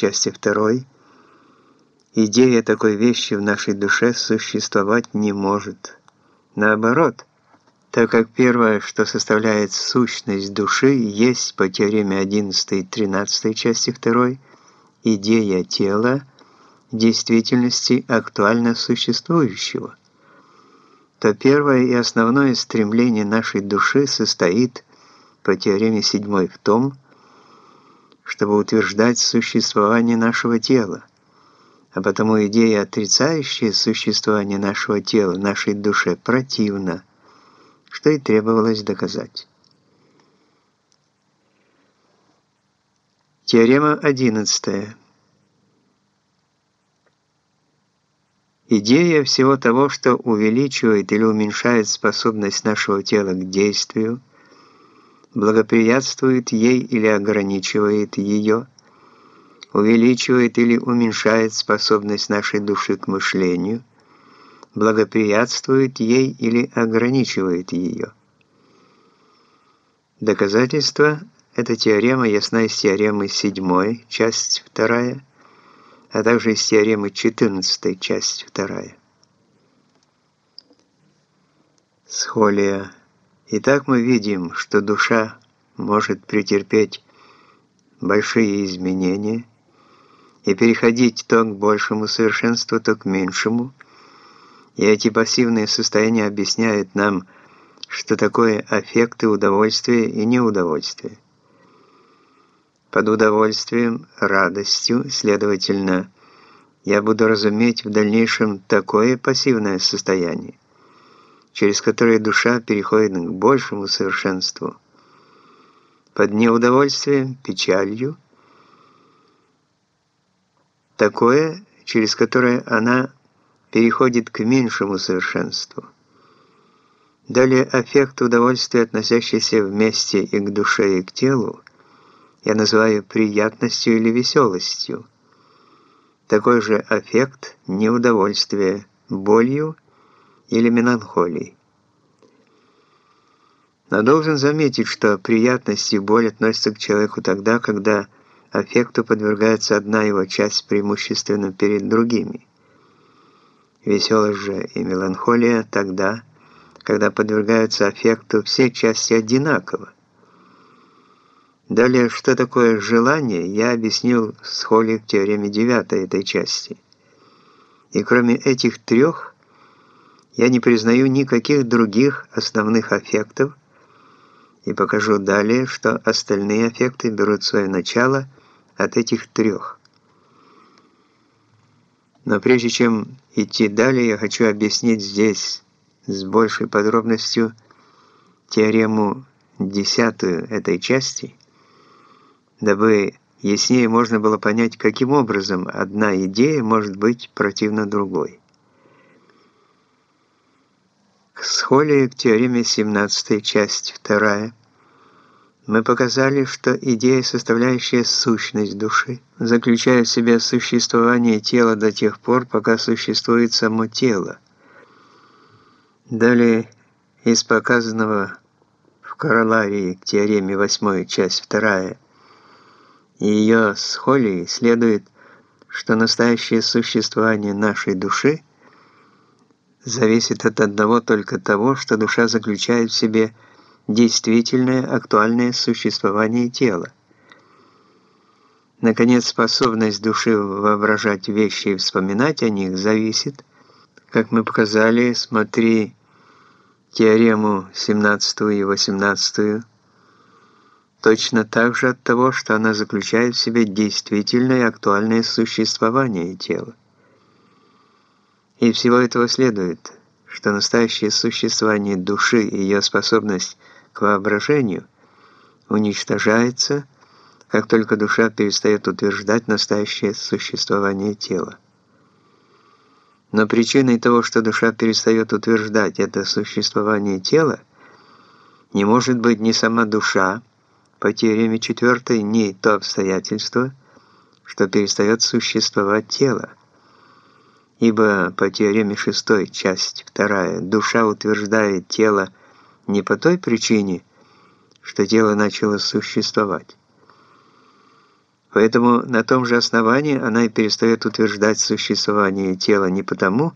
части 2, идея такой вещи в нашей душе существовать не может. Наоборот, так как первое, что составляет сущность души, есть по теореме 11 и 13 части 2, идея тела, действительности актуально существующего, то первое и основное стремление нашей души состоит по теореме 7 в том, чтобы утверждать существование нашего тела, а потому идея, отрицающая существование нашего тела, нашей душе, противна, что и требовалось доказать. Теорема 11. Идея всего того, что увеличивает или уменьшает способность нашего тела к действию, благоприятствует ей или ограничивает ее, увеличивает или уменьшает способность нашей души к мышлению, благоприятствует ей или ограничивает ее. Доказательство – эта теорема ясна из теоремы 7, часть 2, а также из теоремы 14, часть 2. Схолия. Итак, мы видим, что душа может претерпеть большие изменения и переходить то к большему совершенству, то к меньшему, и эти пассивные состояния объясняют нам, что такое аффекты удовольствия и неудовольствия. Под удовольствием, радостью, следовательно, я буду разуметь в дальнейшем такое пассивное состояние, через которое душа переходит к большему совершенству. Под неудовольствием, печалью, такое, через которое она переходит к меньшему совершенству. Далее аффект удовольствия, относящийся вместе и к душе, и к телу, я называю приятностью или веселостью. Такой же аффект неудовольствия, болью или меланхолией. Но должен заметить, что приятность и боль относятся к человеку тогда, когда аффекту подвергается одна его часть преимущественно перед другими. Веселость же и меланхолия тогда, когда подвергаются аффекту все части одинаково. Далее, что такое желание, я объяснил с Холли в теореме 9 этой части. И кроме этих трех, я не признаю никаких других основных аффектов и покажу далее, что остальные аффекты берут свое начало от этих трех. Но прежде чем идти далее, я хочу объяснить здесь с большей подробностью теорему десятую этой части, дабы яснее можно было понять, каким образом одна идея может быть противна другой. К схолии к теореме 17 часть 2 мы показали, что идея, составляющая сущность души, заключает в себе существование тела до тех пор, пока существует само тело. Далее, из показанного в короларии к теореме 8, часть 2, и ее схолии следует, что настоящее существование нашей души зависит от одного только того, что душа заключает в себе – действительное актуальное существование тела. Наконец, способность души воображать вещи и вспоминать о них зависит, как мы показали, смотри теорему 17 и 18, точно так же от того, что она заключает в себе действительное актуальное существование тела. И всего этого следует, что настоящее существование души и ее способность к воображению уничтожается, как только душа перестает утверждать настоящее существование тела. Но причиной того, что душа перестает утверждать это существование тела, не может быть ни сама душа, по теореме четвертой, ни то обстоятельство, что перестает существовать тело. Ибо по теореме шестой, часть вторая, душа утверждает тело не по той причине, что тело начало существовать, Поэтому на том же основании она и перестает утверждать существование тела не потому,